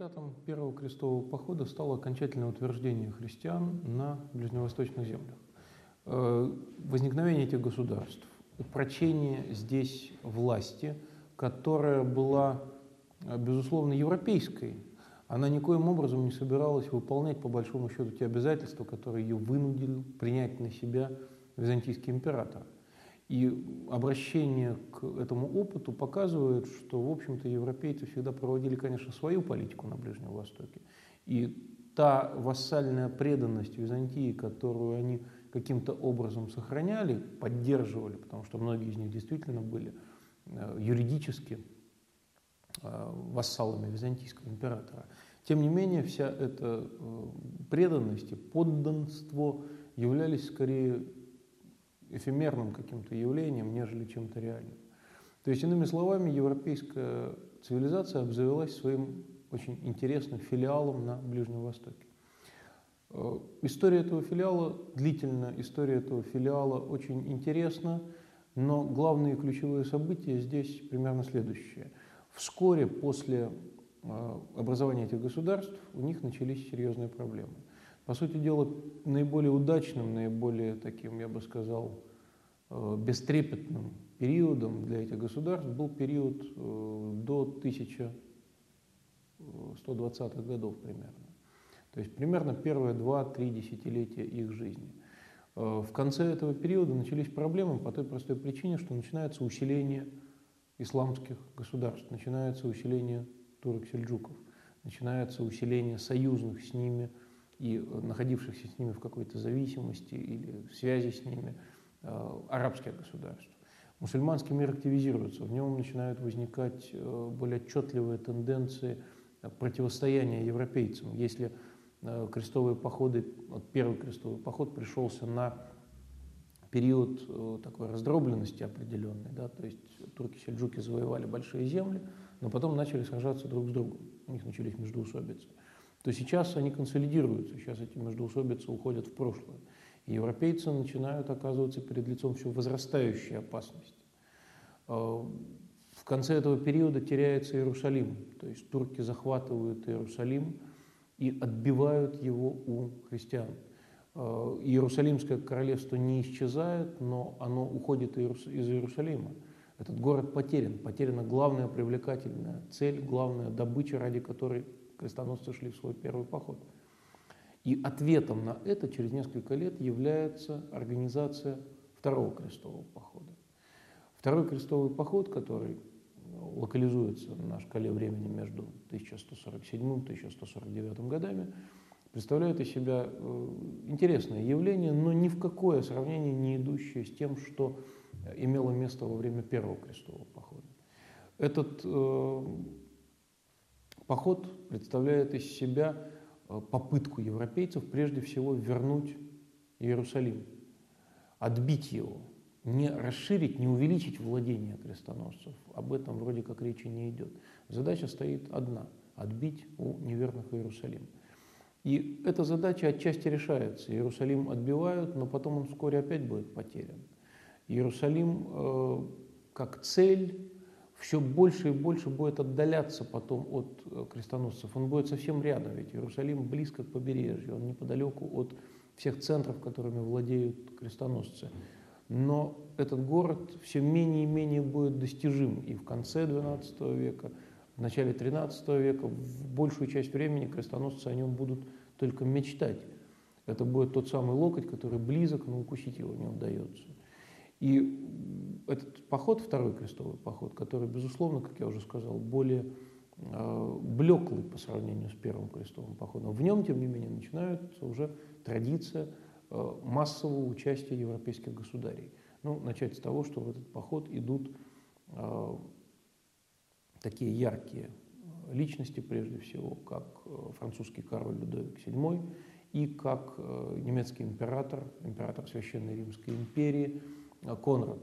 Результатом первого крестового похода стало окончательное утверждение христиан на ближневосточных землях. Э, возникновение этих государств, упрочение здесь власти, которая была, э, безусловно, европейской, она никоим образом не собиралась выполнять, по большому счету, те обязательства, которые ее вынудили принять на себя византийский император. И обращение к этому опыту показывает, что, в общем-то, европейцы всегда проводили, конечно, свою политику на Ближнем Востоке. И та вассальная преданность Византии, которую они каким-то образом сохраняли, поддерживали, потому что многие из них действительно были э, юридически э, вассалами византийского императора. Тем не менее, вся эта э, преданность и подданство являлись скорее эфемерным каким-то явлением, нежели чем-то реальным. То есть, иными словами, европейская цивилизация обзавелась своим очень интересным филиалом на Ближнем Востоке. Э, история этого филиала длительна, история этого филиала очень интересна, но главные ключевые события здесь примерно следующие. Вскоре после э, образования этих государств у них начались серьезные проблемы. По сути дела, наиболее удачным, наиболее таким, я бы сказал, э, бестрепетным периодом для этих государств был период до 1120-х годов примерно. То есть примерно первые 2-3 десятилетия их жизни. Э, в конце этого периода начались проблемы по той простой причине, что начинается усиление исламских государств, начинается усиление турок-сельджуков, начинается усиление союзных с ними и э, находившихся с ними в какой-то зависимости или связи с ними э, арабских государств. Мусульманский мир активизируется, в нем начинают возникать более отчетливые тенденции противостояния европейцам. Если Э, крестовые походы, вот первый крестовый поход пришелся на период э, такой раздробленности определенной, да, то есть турки-сельджуки завоевали большие земли, но потом начали сражаться друг с другом, у них начались междоусобицы. То сейчас они консолидируются, сейчас эти междоусобицы уходят в прошлое. И европейцы начинают оказываться перед лицом все возрастающей опасности. Э, в конце этого периода теряется Иерусалим, то есть турки захватывают Иерусалим, и отбивают его у христиан. Э, Иерусалимское королевство не исчезает, но оно уходит из Иерусалима. Этот город потерян. Потеряна главная привлекательная цель, главная добыча, ради которой крестоносцы шли в свой первый поход. И ответом на это через несколько лет является организация второго крестового похода. Второй крестовый поход, который локализуется на шкале времени между 1147 и 1149 годами, представляет из себя э, интересное явление, но ни в какое сравнение не идущее с тем, что имело место во время первого крестового похода. Этот э, поход представляет из себя э, попытку европейцев прежде всего вернуть Иерусалим, отбить его – не расширить, не увеличить владение крестоносцев. Об этом вроде как речи не идет. Задача стоит одна – отбить у неверных Иерусалим. И эта задача отчасти решается. Иерусалим отбивают, но потом он вскоре опять будет потерян. Иерусалим э, как цель все больше и больше будет отдаляться потом от э, крестоносцев. Он будет совсем рядом, ведь Иерусалим близко к побережью, он неподалеку от всех центров, которыми владеют крестоносцы но этот город все менее и менее будет достижим и в конце XII века, в начале XIII века, в большую часть времени крестоносцы о нем будут только мечтать. Это будет тот самый локоть, который близок, но укусить его не удается. И этот поход, второй крестовый поход, который, безусловно, как я уже сказал, более э, блеклый по сравнению с первым крестовым походом, в нем, тем не менее, начинается уже традиция Э, массового участия европейских государей. Ну, начать с того, что в этот поход идут э, такие яркие личности, прежде всего, как французский король Людовик VII и как немецкий император, император Священной Римской империи Конрад.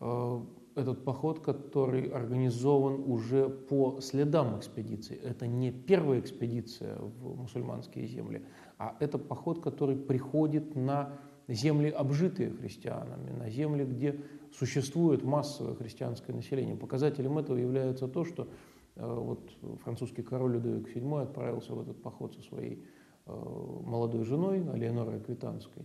Э, этот поход, который организован уже по следам экспедиции. Это не первая экспедиция в мусульманские земли, а это поход, который приходит на земли, обжитые христианами, на земли, где существует массовое христианское население. Показателем этого является то, что вот французский король Людовик VII отправился в этот поход со своей молодой женой Алеонорой Аквитанской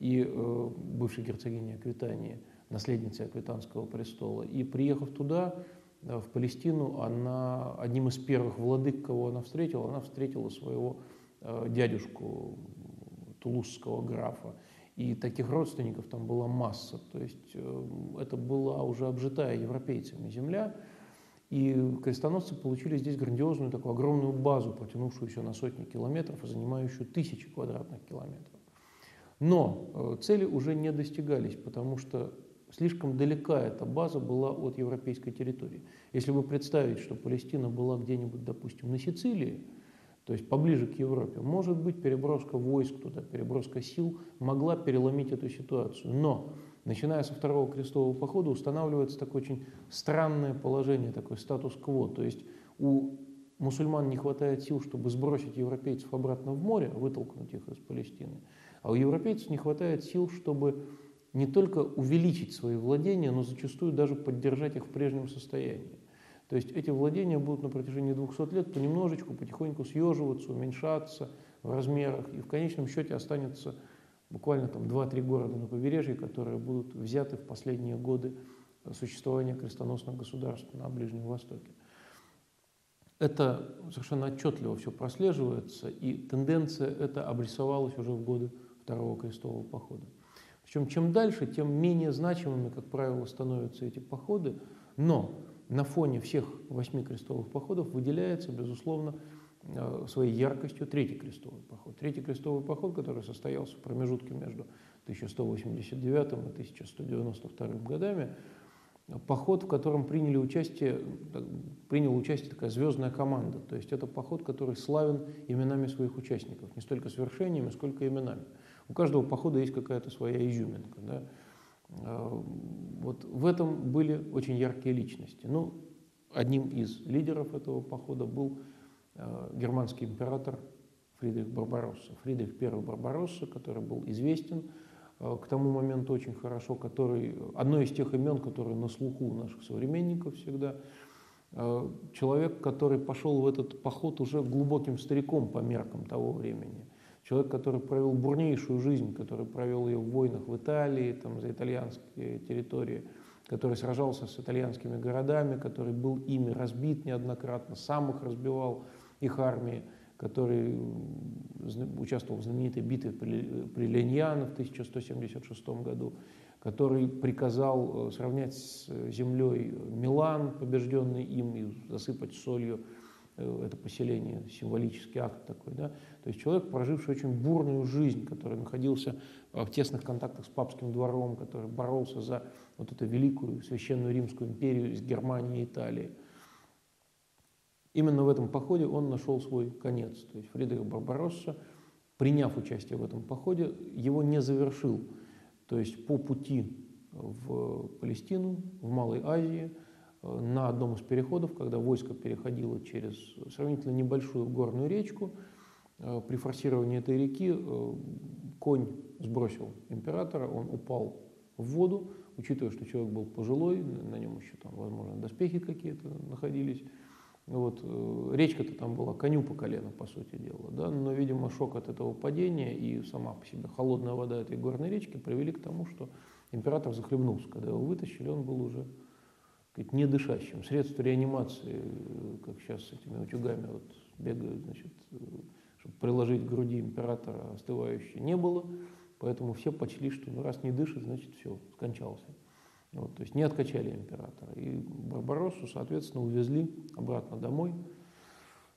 и бывшей герцогиней Аквитании, наследницей Аквитанского престола. И приехав туда, в Палестину, она одним из первых владык, кого она встретила, она встретила своего дядюшку тулузского графа. И таких родственников там была масса. То есть э, это была уже обжитая европейцами земля. И крестоносцы получили здесь грандиозную такую огромную базу, протянувшуюся на сотни километров и занимающую тысячи квадратных километров. Но э, цели уже не достигались, потому что слишком далека эта база была от европейской территории. Если вы представить, что Палестина была где-нибудь, допустим, на Сицилии, то есть поближе к Европе. Может быть, переброска войск туда, переброска сил могла переломить эту ситуацию. Но, начиная со второго крестового похода, устанавливается такое очень странное положение, такой статус-кво. То есть у мусульман не хватает сил, чтобы сбросить европейцев обратно в море, вытолкнуть их из Палестины. А у европейцев не хватает сил, чтобы не только увеличить свои владения, но зачастую даже поддержать их в прежнем состоянии. То есть эти владения будут на протяжении 200 лет понемножечку, потихоньку съеживаться, уменьшаться в размерах, и в конечном счете останется буквально там 2-3 города на побережье, которые будут взяты в последние годы существования крестоносных государств на Ближнем Востоке. Это совершенно отчетливо все прослеживается, и тенденция эта обрисовалась уже в годы Второго крестового похода. Причем чем дальше, тем менее значимыми, как правило, становятся эти походы, но на фоне всех восьми крестовых походов выделяется, безусловно, э, своей яркостью третий крестовый поход. Третий крестовый поход, который состоялся в промежутке между 1189 и 1192 годами, поход, в котором приняли участие, приняла участие такая звездная команда. То есть это поход, который славен именами своих участников, не столько свершениями, сколько именами. У каждого похода есть какая-то своя изюминка. Да? Э, вот в этом были очень яркие личности. Ну, одним из лидеров этого похода был э, германский император Фридрих Барбаросса. Фридрих I Барбаросса, который был известен к тому моменту очень хорошо, который, одно из тех имен, которые на слуху у наших современников всегда, человек, который пошел в этот поход уже глубоким стариком по меркам того времени – Человек, который провел бурнейшую жизнь, который провел ее в войнах в Италии, там, за итальянские территории, который сражался с итальянскими городами, который был ими разбит неоднократно, сам их разбивал, их армии, который участвовал в знаменитой битве при, Леньяно в 1176 году, который приказал э, сравнять с землей Милан, побежденный им, и засыпать солью Э, это поселение, символический акт такой, да, то есть человек, проживший очень бурную жизнь, который находился в тесных контактах с папским двором, который боролся за вот эту великую священную Римскую империю из Германии и Италии. Именно в этом походе он нашел свой конец. То есть Фридрих Барбаросса, приняв участие в этом походе, его не завершил. То есть по пути в Палестину, в Малой Азии – на одном из переходов, когда войско переходило через сравнительно небольшую горную речку, э, при форсировании этой реки э, конь сбросил императора, он упал в воду, учитывая, что человек был пожилой, на нем еще там, возможно, доспехи какие-то находились. Вот, э, речка-то там была коню по колено, по сути дела, да, но, видимо, шок от этого падения и сама по себе холодная вода этой горной речки привели к тому, что император захлебнулся. Когда его вытащили, он был уже сказать, недышащим. Средства реанимации, как сейчас с этими утюгами вот бегают, значит, чтобы приложить к груди императора остывающий, не было. Поэтому все почли, что ну, раз не дышит, значит все, скончался. Вот, то есть не откачали императора. И Барбароссу, соответственно, увезли обратно домой.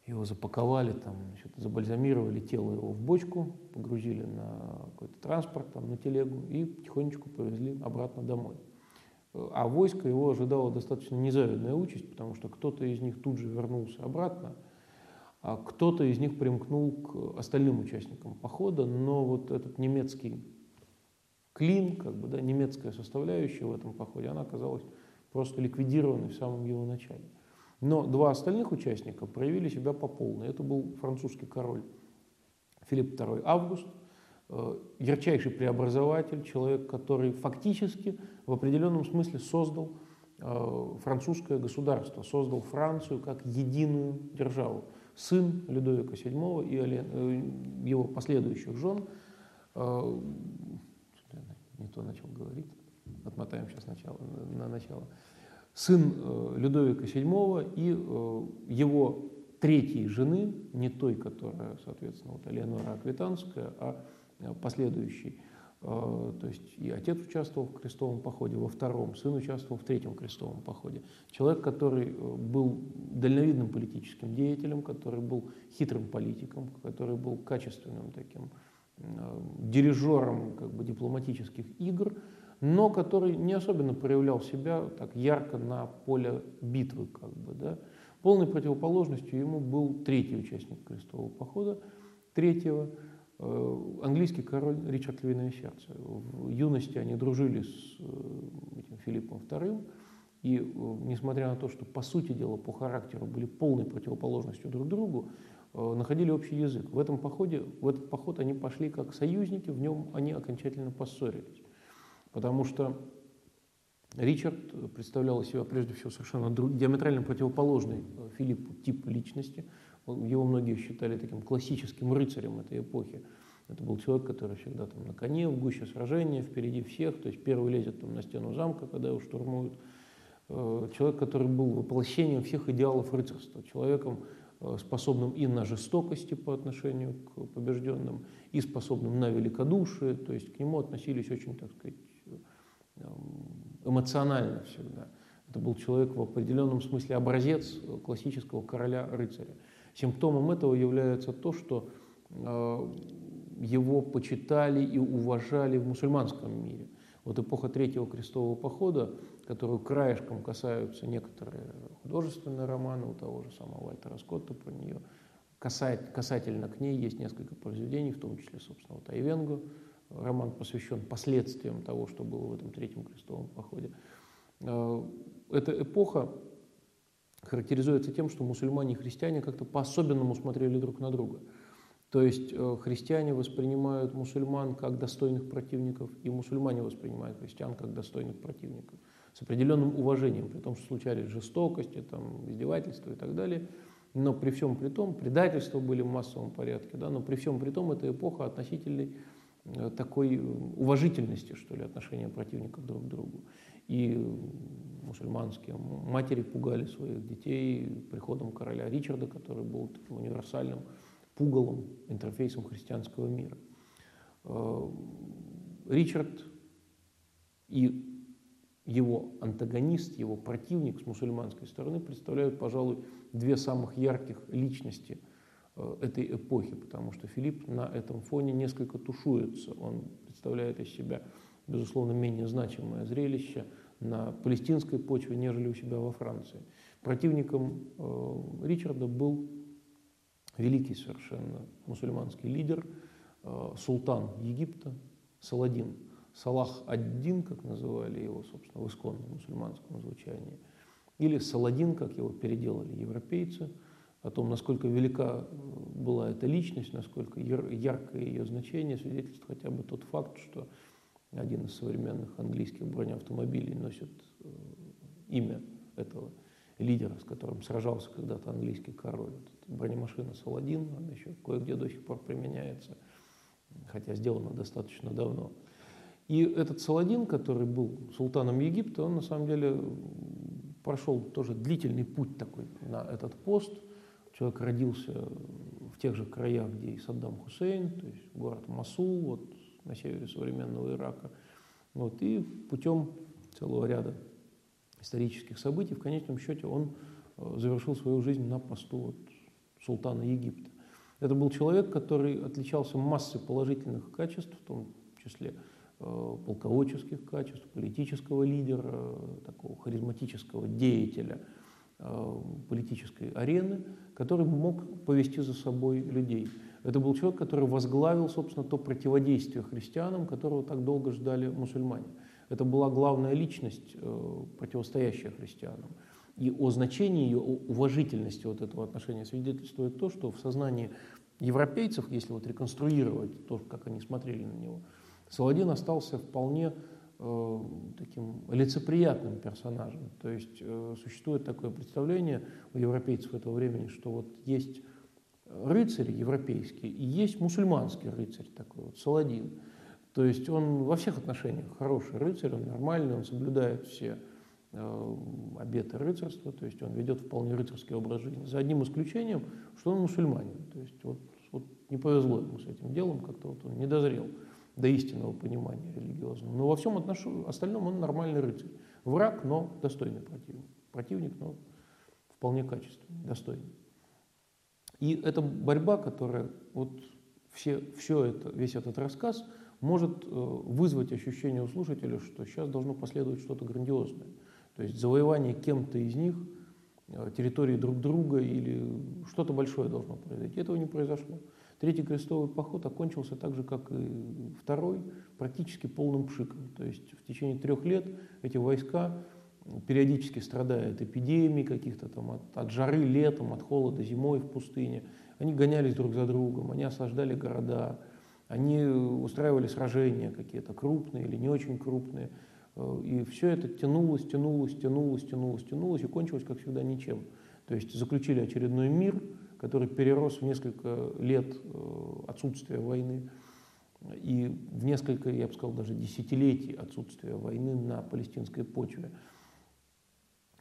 Его запаковали, там, значит, забальзамировали тело его в бочку, погрузили на какой-то транспорт, там, на телегу и потихонечку повезли обратно домой. А войско его ожидало достаточно незавидная участь, потому что кто-то из них тут же вернулся обратно, а кто-то из них примкнул к остальным участникам похода, но вот этот немецкий клин, как бы, да, немецкая составляющая в этом походе, она оказалась просто ликвидированной в самом его начале. Но два остальных участника проявили себя по полной. Это был французский король Филипп II Август – Э, ярчайший преобразователь, человек, который фактически в определенном смысле создал французское государство, создал Францию как единую державу. Сын Людовика VII и его последующих жен, не то начал говорить, отмотаем сейчас начало, на начало, сын Людовика VII и его третьей жены, не той, которая, соответственно, вот Элеонора Аквитанская, а последующей. А, то есть и отец участвовал в крестовом походе во втором, сын участвовал в третьем крестовом походе. Человек, который э, был дальновидным политическим деятелем, который был хитрым политиком, который был качественным таким э, дирижером как бы, дипломатических игр, но который не особенно проявлял себя так ярко на поле битвы. Как бы, да. Полной противоположностью ему был третий участник крестового похода, третьего, э, английский король Ричард Львиное Сердце. В юности они дружили с э, этим Филиппом II, и э, несмотря на то, что по сути дела по характеру были полной противоположностью друг другу, находили общий язык. В этом походе, в этот поход они пошли как союзники, в нем они окончательно поссорились. Потому что Ричард представлял из себя прежде всего совершенно диаметрально противоположный э, Филиппу тип личности. Его многие считали таким классическим рыцарем этой эпохи. Это был человек, который всегда там на коне, в гуще сражения, впереди всех, то есть первый лезет там на стену замка, когда его штурмуют. Э, человек, который был воплощением всех идеалов рыцарства, человеком, э, способным и на жестокости по отношению к побежденным, и способным на великодушие, то есть к нему относились очень, так сказать, эмоционально всегда. Это был человек в определенном смысле образец классического короля-рыцаря. Симптомом этого является то, что э, его почитали и уважали в мусульманском мире. Вот эпоха Третьего крестового похода, которую краешком касаются некоторые художественные романы у того же самого Вальтера Скотта про нее, касательно к ней есть несколько произведений, в том числе, собственно, вот Айвенго, роман посвящен последствиям того, что было в этом третьем крестовом походе. Э, эта эпоха характеризуется тем, что мусульмане и христиане как-то по-особенному смотрели друг на друга. То есть э, христиане воспринимают мусульман как достойных противников, и мусульмане воспринимают христиан как достойных противников с определенным уважением, при том, что случались жестокости, там, издевательства и так далее. Но при всем при том, предательства были в массовом порядке, да, но при всем при том, это эпоха относительной Э, такой уважительности, что ли, отношения противников друг к другу. И мусульманские матери пугали своих детей приходом короля Ричарда, который был таким универсальным пугалом, интерфейсом христианского мира. Э, Ричард и его антагонист, его противник с мусульманской стороны представляют, пожалуй, две самых ярких личности – Э, этой эпохи, потому что Филипп на этом фоне несколько тушуется. Он представляет из себя, безусловно, менее значимое зрелище на палестинской почве, нежели у себя во Франции. Противником э, Ричарда был великий совершенно мусульманский лидер, э, султан Египта Саладин. Салах ад-Дин, как называли его, собственно, в исконном мусульманском звучании, или Саладин, как его переделали европейцы – о том, насколько велика э, была эта личность, насколько яркое ее значение, свидетельствует хотя бы тот факт, что один из современных английских бронеавтомобилей носит э, имя этого лидера, с которым сражался когда-то английский король. Вот бронемашина Саладин, она еще кое-где до сих пор применяется, хотя сделана достаточно давно. И этот Саладин, который был султаном Египта, он на самом деле прошел тоже длительный путь такой на этот пост – Человек родился в тех же краях, где и Саддам Хусейн, то есть город Масул, вот на севере современного Ирака. Вот, и путем целого ряда исторических событий, в конечном счете, он э, завершил свою жизнь на посту вот, султана Египта. Это был человек, который отличался массой положительных качеств, в том числе э, полководческих качеств, политического лидера, такого харизматического деятеля э, политической арены, который мог повести за собой людей. Это был человек, который возглавил, собственно, то противодействие христианам, которого так долго ждали мусульмане. Это была главная личность, э, противостоящая христианам. И о значении ее, о уважительности вот этого отношения свидетельствует то, что в сознании европейцев, если вот реконструировать то, как они смотрели на него, Саладин остался вполне э, таким лицеприятным персонажем. То есть э, существует такое представление у европейцев этого времени, что вот есть рыцарь европейский и есть мусульманский рыцарь такой вот, Саладин. То есть он во всех отношениях хороший рыцарь, он нормальный, он соблюдает все э, обеты рыцарства, то есть он ведет вполне рыцарский образ жизни. За одним исключением, что он мусульманин. То есть вот, вот не повезло ему с этим делом, как-то вот он не дозрел до истинного понимания религиозного. Но во всем отнош... остальном он нормальный рыцарь. Враг, но достойный противник. Противник, но вполне качественный, достойный. И эта борьба, которая вот все, все это, весь этот рассказ может э, вызвать ощущение у слушателя, что сейчас должно последовать что-то грандиозное. То есть завоевание кем-то из них э, территории друг друга или что-то большое должно произойти. Этого не произошло. Третий крестовый поход окончился так же, как и второй, практически полным пшиком. То есть в течение трех лет эти войска периодически страдая от эпидемий каких-то там, от, от жары летом, от холода зимой в пустыне. Они гонялись друг за другом, они осаждали города, они устраивали сражения какие-то крупные или не очень крупные. Э, и все это тянулось, тянулось, тянулось, тянулось, тянулось и кончилось, как всегда, ничем. То есть заключили очередной мир, который перерос в несколько лет э, отсутствия войны и в несколько, я бы сказал, даже десятилетий отсутствия войны на палестинской почве,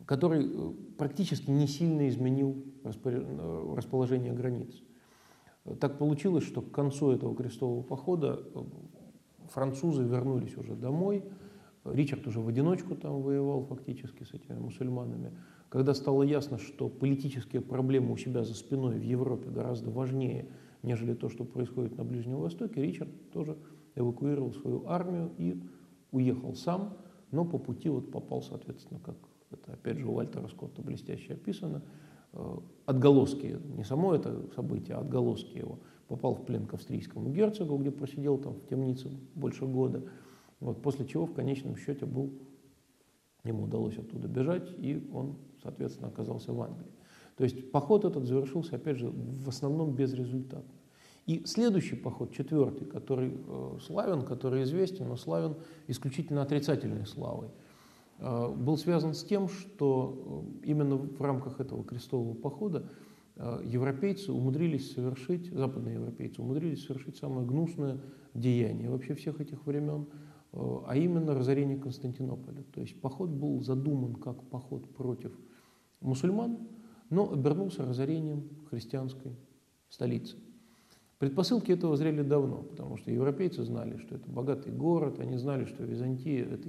который э, практически не сильно изменил расположение границ. Так получилось, что к концу этого крестового похода французы вернулись уже домой, Ричард уже в одиночку там воевал фактически с этими мусульманами. Когда стало ясно, что политические проблемы у себя за спиной в Европе гораздо важнее, нежели то, что происходит на Ближнем Востоке, Ричард тоже эвакуировал свою армию и уехал сам, но по пути вот попал, соответственно, как это опять же у Вальтера Скотта блестяще описано, э, отголоски, не само это событие, а отголоски его, попал в плен к австрийскому герцогу, где просидел там в темнице больше года, вот, после чего в конечном счете был, ему удалось оттуда бежать, и он соответственно, оказался в Англии. То есть поход этот завершился, опять же, в основном безрезультатно. И следующий поход, четвертый, который э, славен, который известен, но славен исключительно отрицательной славой, э, был связан с тем, что э, именно в рамках этого крестового похода э, европейцы умудрились совершить, западные европейцы умудрились совершить самое гнусное деяние вообще всех этих времен, э, а именно разорение Константинополя. То есть поход был задуман как поход против мусульман, но обернулся разорением христианской столицы. Предпосылки этого зрели давно, потому что европейцы знали, что это богатый город, они знали, что Византия – это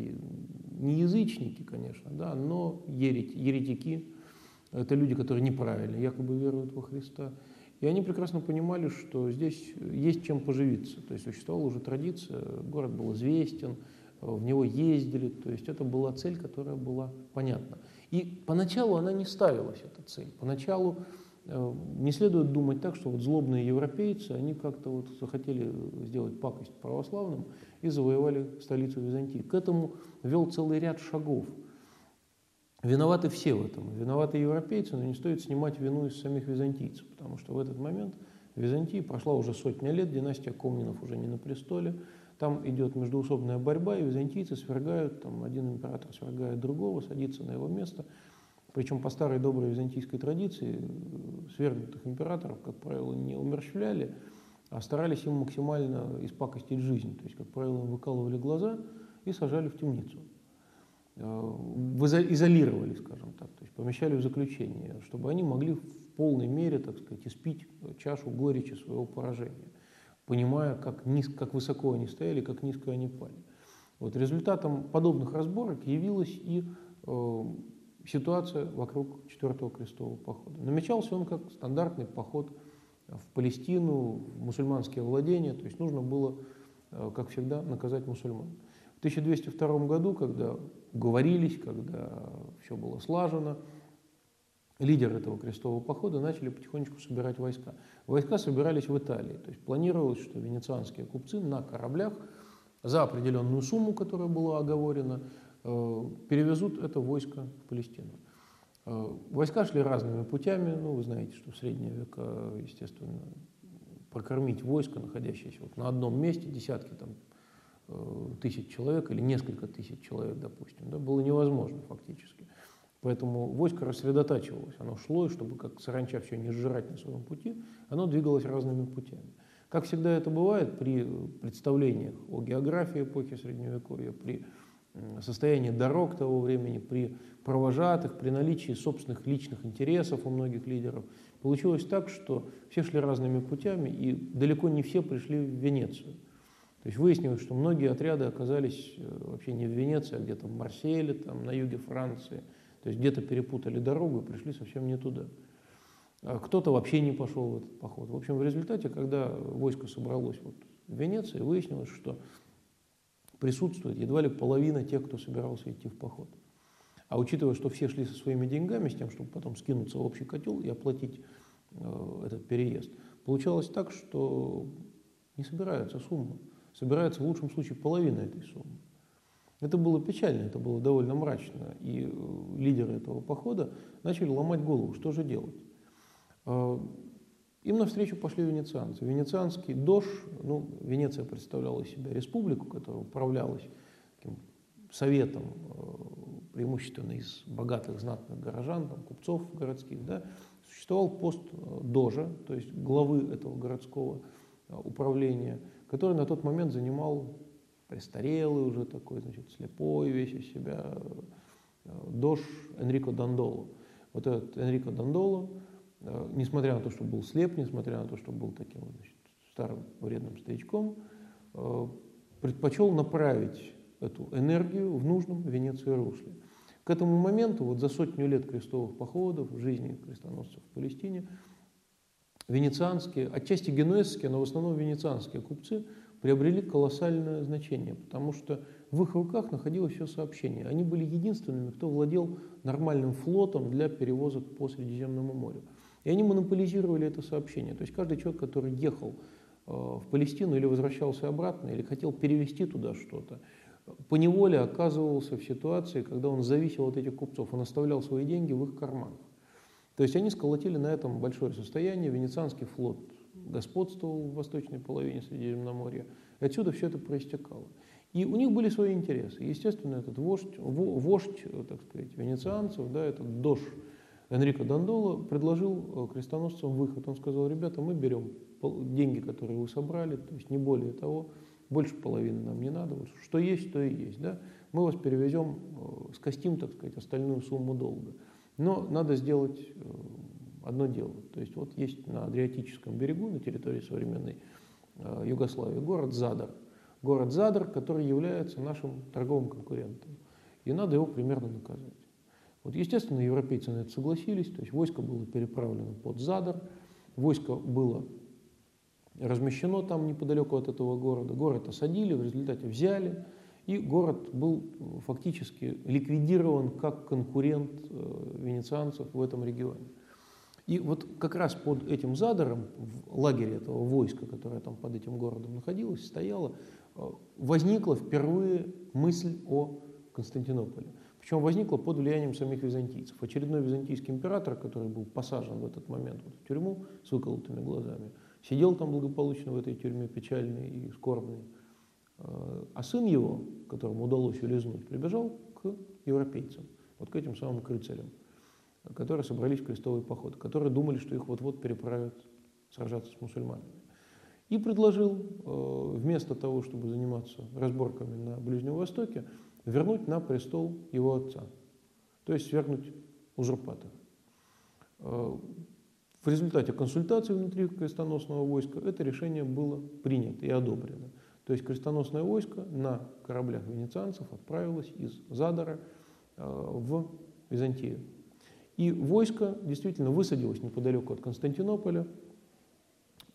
не язычники, конечно, да, но еретики, это люди, которые неправильно якобы веруют во Христа. И они прекрасно понимали, что здесь есть чем поживиться. То есть существовала уже традиция, город был известен, в него ездили, то есть это была цель, которая была понятна. И поначалу она не ставилась, эта цель. Поначалу не следует думать так, что вот злобные европейцы, они как-то вот захотели сделать пакость православным и завоевали столицу Византии. К этому вел целый ряд шагов. Виноваты все в этом. Виноваты европейцы, но не стоит снимать вину из самих византийцев, потому что в этот момент в Византии прошла уже сотня лет, династия Комнинов уже не на престоле, там идет междуусобная борьба, и византийцы свергают, там один император свергает другого, садится на его место. Причем по старой доброй византийской традиции свергнутых императоров, как правило, не умерщвляли, а старались им максимально испакостить жизнь. То есть, как правило, выкалывали глаза и сажали в темницу. Э, изолировали, скажем так, то есть помещали в заключение, чтобы они могли в полной мере, так сказать, испить чашу горечи своего поражения понимая, как, низко, как высоко они стояли, как низко они пали. Вот результатом подобных разборок явилась и э, ситуация вокруг Четвертого крестового похода. Намечался он как стандартный поход в Палестину, в мусульманские владения, то есть нужно было, э, как всегда, наказать мусульман. В 1202 году, когда говорились, когда все было слажено, лидеры этого крестового похода начали потихонечку собирать войска. Войска собирались в Италии, то есть планировалось, что венецианские купцы на кораблях за определенную сумму, которая была оговорена, перевезут это войско в Палестину. Э, войска шли разными путями, ну, вы знаете, что в средние века, естественно, прокормить войско, находящееся вот на одном месте, десятки там тысяч человек или несколько тысяч человек, допустим, да, было невозможно фактически. Поэтому войско рассредотачивалось, оно шло, и чтобы как саранча все не сжирать на своем пути, оно двигалось разными путями. Как всегда это бывает при представлениях о географии эпохи Средневековья, при состоянии дорог того времени, при провожатых, при наличии собственных личных интересов у многих лидеров, получилось так, что все шли разными путями, и далеко не все пришли в Венецию. То есть выяснилось, что многие отряды оказались э, вообще не в Венеции, а где-то в Марселе, там, на юге Франции. То есть где-то перепутали дорогу и пришли совсем не туда. А кто-то вообще не пошел в этот поход. В общем, в результате, когда войско собралось вот в Венеции, выяснилось, что присутствует едва ли половина тех, кто собирался идти в поход. А учитывая, что все шли со своими деньгами, с тем, чтобы потом скинуться в общий котел и оплатить э, этот переезд, получалось так, что не собирается сумма. Собирается в лучшем случае половина этой суммы. Это было печально, это было довольно мрачно. И э, лидеры этого похода начали ломать голову, что же делать. Э, им навстречу пошли венецианцы. Венецианский дож, ну, Венеция представляла из себя республику, которая управлялась таким советом, э, преимущественно из богатых знатных горожан, там, купцов городских, да, существовал пост дожа, то есть главы этого городского управления, который на тот момент занимал престарелый уже такой, значит, слепой весь из себя, э, дож Энрико Дандоло. Вот этот Энрико Дандоло, э, несмотря на то, что был слеп, несмотря на то, что был таким значит, старым вредным старичком, э, предпочел направить эту энергию в нужном Венеции русле. К этому моменту, вот за сотню лет крестовых походов жизни крестоносцев в Палестине, венецианские, отчасти генуэзские, но в основном венецианские купцы – приобрели колоссальное значение, потому что в их руках находилось все сообщение. Они были единственными, кто владел нормальным флотом для перевозок по Средиземному морю. И они монополизировали это сообщение. То есть каждый человек, который ехал э, в Палестину или возвращался обратно, или хотел перевести туда что-то, по неволе оказывался в ситуации, когда он зависел от этих купцов, он оставлял свои деньги в их карманах. То есть они сколотили на этом большое состояние, венецианский флот господствовал в восточной половине Средиземноморья. И отсюда все это проистекало. И у них были свои интересы. Естественно, этот вождь, вождь так сказать, венецианцев, да, этот дож Энрико Дандоло предложил э, крестоносцам выход. Он сказал, ребята, мы берем деньги, которые вы собрали, то есть не более того, больше половины нам не надо, вот что есть, то и есть. Да? Мы вас перевезем, э, скостим, так сказать, остальную сумму долга. Но надо сделать э, одно дело. То есть вот есть на Адриатическом берегу, на территории современной Югославии, город Задар. Город Задар, который является нашим торговым конкурентом. И надо его примерно наказать. Вот, естественно, европейцы на это согласились, то есть войско было переправлено под Задар, войско было размещено там неподалеку от этого города, город осадили, в результате взяли, и город был фактически ликвидирован как конкурент э, венецианцев в этом регионе. И вот как раз под этим задаром, в лагере этого войска, которое там под этим городом находилось, стояло, э, возникла впервые мысль о Константинополе. Причем возникла под влиянием самих византийцев. Очередной византийский император, который был посажен в этот момент в тюрьму с выколотыми глазами, сидел там благополучно в этой тюрьме, печальный и скорбный. Э, а сын его, которому удалось улизнуть, прибежал к европейцам, вот к этим самым крыцарям которые собрались в крестовый поход, которые думали, что их вот-вот переправят сражаться с мусульманами. И предложил э, вместо того, чтобы заниматься разборками на Ближнем Востоке, вернуть на престол его отца, то есть свергнуть узурпатора. Э, в результате консультаций внутри крестоносного войска это решение было принято и одобрено. То есть крестоносное войско на кораблях венецианцев отправилось из Задора э, в Византию. И войско действительно высадилось неподалеку от Константинополя,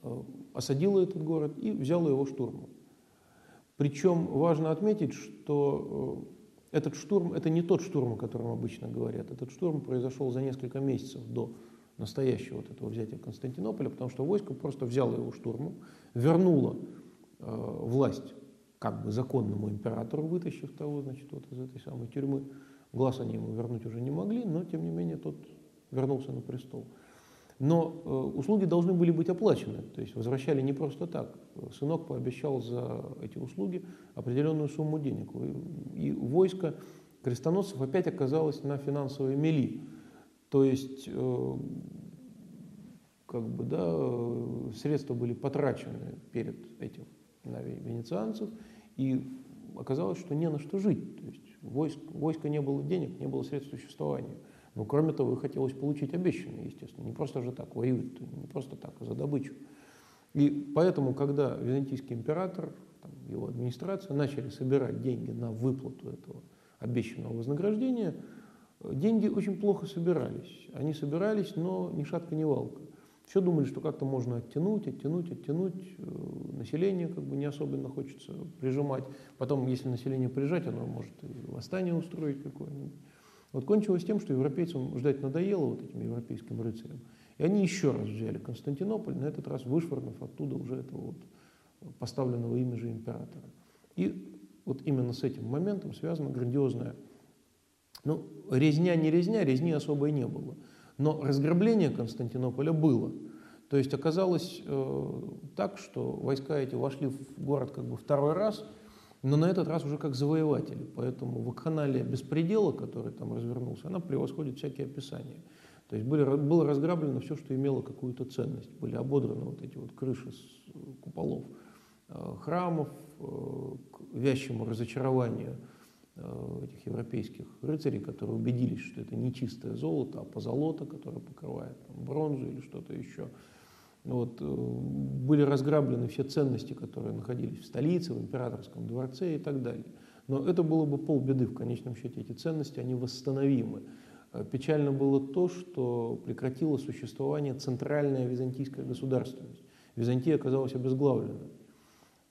э, осадило этот город и взяло его штурмом. Причем важно отметить, что э, этот штурм – это не тот штурм, о котором обычно говорят. Этот штурм произошел за несколько месяцев до настоящего вот этого взятия Константинополя, потому что войско просто взяло его штурмом, вернуло э, власть как бы законному императору, вытащив того, значит, вот из этой самой тюрьмы, Глаз они ему вернуть уже не могли, но тем не менее тот вернулся на престол. Но э, услуги должны были быть оплачены, то есть возвращали не просто так. Сынок пообещал за эти услуги определенную сумму денег. И войско крестоносцев опять оказалось на финансовой мели. То есть э, как бы, да, средства были потрачены перед этим на венецианцев, и оказалось, что не на что жить. То есть войск, войска не было денег, не было средств существования. Но кроме того, хотелось получить обещанное, естественно. Не просто же так воюют, не просто так, а за добычу. И поэтому, когда византийский император, там, его администрация начали собирать деньги на выплату этого обещанного вознаграждения, деньги очень плохо собирались. Они собирались, но ни шатка, ни валка. Все думали, что как-то можно оттянуть, оттянуть, оттянуть. Э, население как бы не особенно хочется прижимать. Потом, если население прижать, оно может и восстание устроить какое-нибудь. Вот кончилось тем, что европейцам ждать надоело вот этим европейским рыцарям. И они еще раз взяли Константинополь, на этот раз вышвырнув оттуда уже этого вот поставленного ими же императора. И вот именно с этим моментом связана грандиозная, ну, резня не резня, резни особой не было. Но разграбление Константинополя было. То есть оказалось э, так, что войска эти вошли в город как бы второй раз – но на этот раз уже как завоеватели. Поэтому вакханалия беспредела, который там развернулся, она превосходит всякие описания. То есть были, было разграблено все, что имело какую-то ценность. Были ободраны вот эти вот крыши с э, куполов э, храмов, э, к вящему разочарованию этих европейских рыцарей, которые убедились, что это не чистое золото, а позолота, которое покрывает там, бронзу или что-то еще. Вот, э, были разграблены все ценности, которые находились в столице, в императорском дворце и так далее. Но это было бы полбеды в конечном счете. Эти ценности, они восстановимы. Э, печально было то, что прекратило существование центральная византийская государственность. Византия оказалась обезглавлена.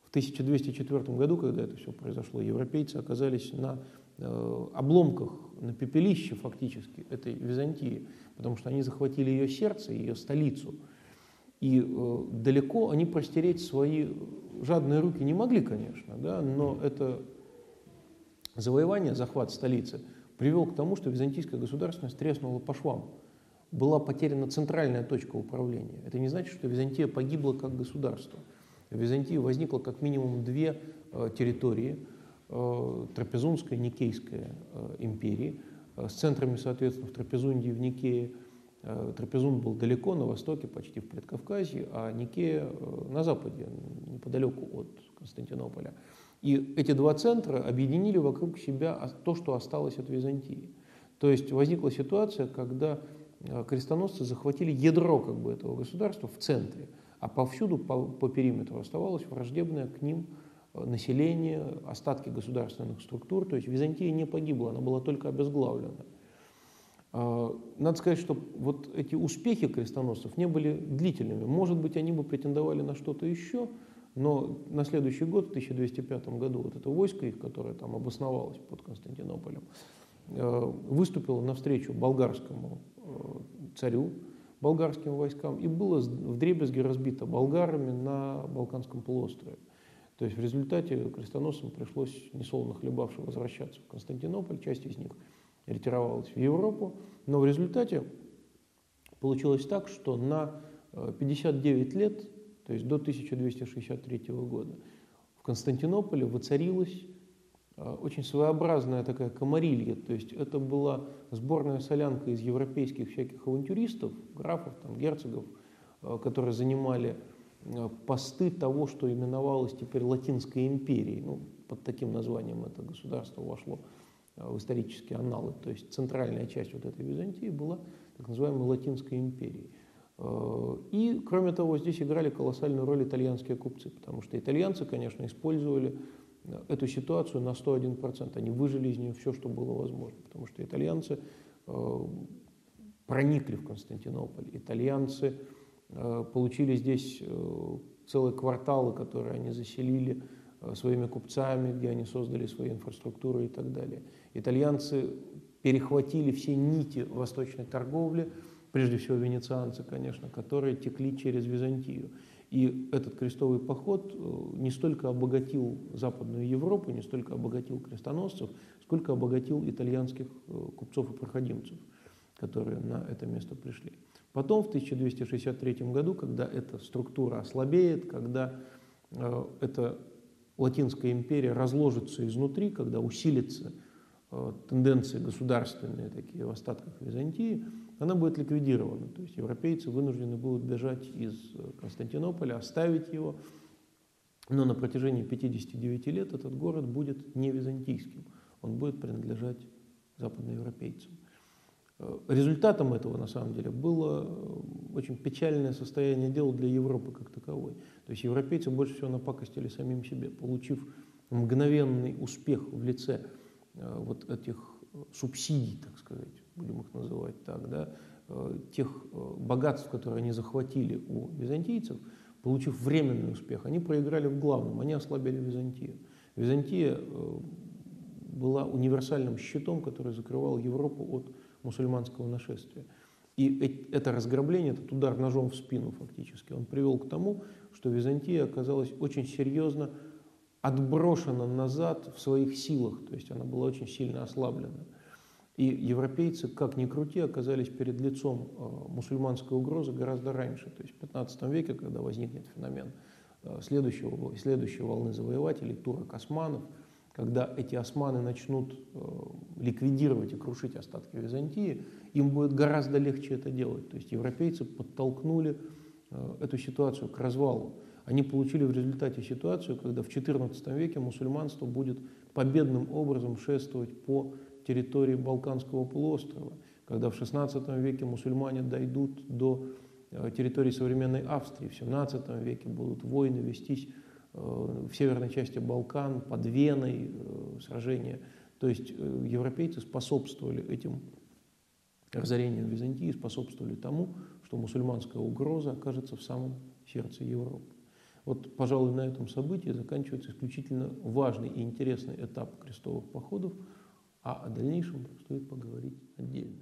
В 1204 году, когда это все произошло, европейцы оказались на э, обломках, на пепелище фактически этой Византии, потому что они захватили ее сердце, ее столицу – и э, далеко они простереть свои жадные руки не могли, конечно, да, но это завоевание, захват столицы привел к тому, что византийская государственность треснула по швам. Была потеряна центральная точка управления. Это не значит, что Византия погибла как государство. В Византии возникло как минимум две э, территории, э, Трапезунская и Никейская э, империи, э, с центрами, соответственно, в Трапезунде и в Никее – Трапезун был далеко, на востоке, почти в Предкавказье, а Никея э, на западе, неподалеку от Константинополя. И эти два центра объединили вокруг себя то, что осталось от Византии. То есть возникла ситуация, когда э, крестоносцы захватили ядро как бы, этого государства в центре, а повсюду по, по периметру оставалось враждебное к ним население, остатки государственных структур. То есть Византия не погибла, она была только обезглавлена. А, надо сказать, что вот эти успехи крестоносцев не были длительными. Может быть, они бы претендовали на что-то еще, но на следующий год, в 1205 году, вот это войско их, которое там обосновалось под Константинополем, э, выступило навстречу болгарскому э, царю, болгарским войскам, и было в дребезге разбито болгарами на Балканском полуострове. То есть в результате крестоносцам пришлось, несолоно хлебавши, возвращаться в Константинополь, часть из них – ретировалась в Европу, но в результате получилось так, что на 59 э, лет, то есть до 1263 года, в Константинополе воцарилась э, очень своеобразная такая комарилья, то есть это была сборная солянка из европейских всяких авантюристов, графов, там, герцогов, э, которые занимали посты того, что именовалось теперь Латинской империей. Ну, под таким названием это государство вошло в исторические аналы. То есть центральная часть вот этой Византии была так называемой Латинской империей. Э, и, кроме того, здесь играли колоссальную роль итальянские купцы, потому что итальянцы, конечно, использовали э, эту ситуацию на 101%. Они выжили из нее все, что было возможно, потому что итальянцы проникли в Константинополь, итальянцы получили здесь целые кварталы, которые они заселили своими купцами, где они создали свою инфраструктуру и так далее. Итальянцы перехватили все нити восточной торговли, прежде всего венецианцы, конечно, которые текли через Византию. И этот крестовый поход э, не столько обогатил Западную Европу, не столько обогатил крестоносцев, сколько обогатил итальянских э, купцов и проходимцев, которые на это место пришли. Потом в 1263 году, когда эта структура ослабеет, когда э, эта Латинская империя разложится изнутри, когда усилится э, тенденции государственные такие в остатках Византии, она будет ликвидирована. То есть европейцы вынуждены будут бежать из э, Константинополя, оставить его, но на протяжении 59 лет этот город будет не византийским, он будет принадлежать западноевропейцам. Э, результатом этого, на самом деле, было э, очень печальное состояние дел для Европы как таковой. То есть европейцы больше всего напакостили самим себе, получив мгновенный успех в лице вот этих субсидий, так сказать, будем их называть так, да, э, тех э, богатств, которые они захватили у византийцев, получив временный успех, они проиграли в главном, они ослабили Византию. Византия э, была универсальным щитом, который закрывал Европу от мусульманского нашествия. И это разграбление, этот удар ножом в спину фактически, он привел к тому, что Византия оказалась очень серьезно отброшена назад в своих силах, то есть она была очень сильно ослаблена. И европейцы, как ни крути, оказались перед лицом э, мусульманской угрозы гораздо раньше, то есть в 15 веке, когда возникнет феномен э, следующего, следующей волны завоевателей, турок-османов, когда эти османы начнут э, ликвидировать и крушить остатки Византии, им будет гораздо легче это делать. То есть европейцы подтолкнули эту ситуацию к развалу. Они получили в результате ситуацию, когда в XIV веке мусульманство будет победным образом шествовать по территории Балканского полуострова, когда в XVI веке мусульмане дойдут до э, территории современной Австрии, в XVII веке будут войны вестись э, в северной части Балкан, под Веной э, сражения. То есть европейцы способствовали этим разорениям Византии, способствовали тому, что мусульманская угроза окажется в самом сердце Европы. Вот, пожалуй, на этом событии заканчивается исключительно важный и интересный этап крестовых походов – а о дальнейшем стоит поговорить отдельно.